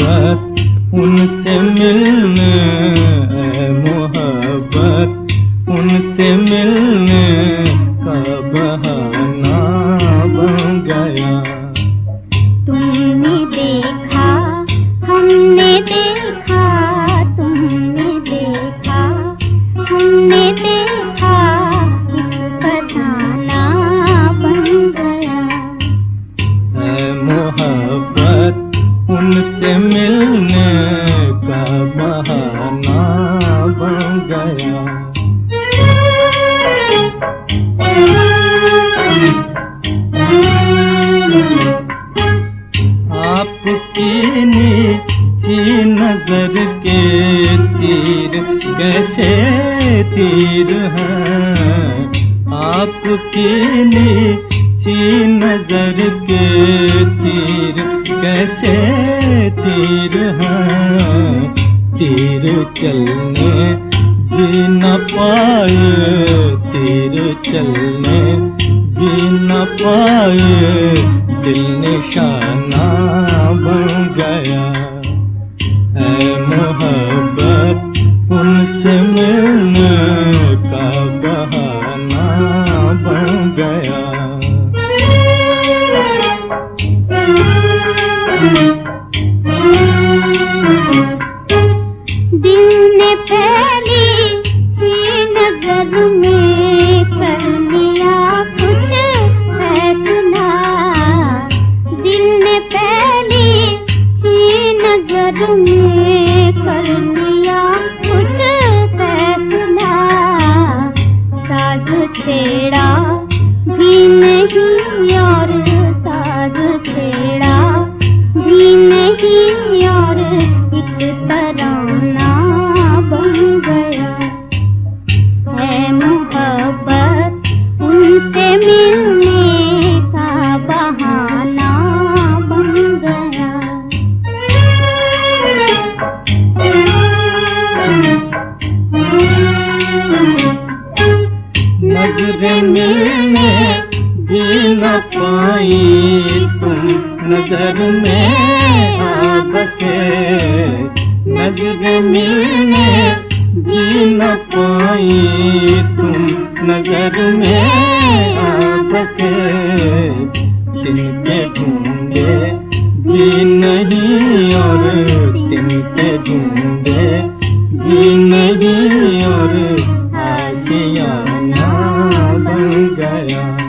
मोहब्बत उनसे मिलने मोहब्बत उनसे मिलने का बहा कीनी की नज़र के तीर, कैसे तीर हैं? आप कीनी की नज़र के तीर, कैसे तीर हैं? तीर चलने भी न पाए, तीर चलने भी न पाए, दिल निशाना नज़र में कर लिया कुछ फैसला साज छेड़ा भी नहीं और साज छेड़ा भी नहीं नजर मिलने भी न पाई तुम नजर में आ बसे। नजर मिलने भी न पाई तुम नजर में आ बसे। तिनके ढूंढे भी नहीं और तिनके ढूंढे भी नहीं और गया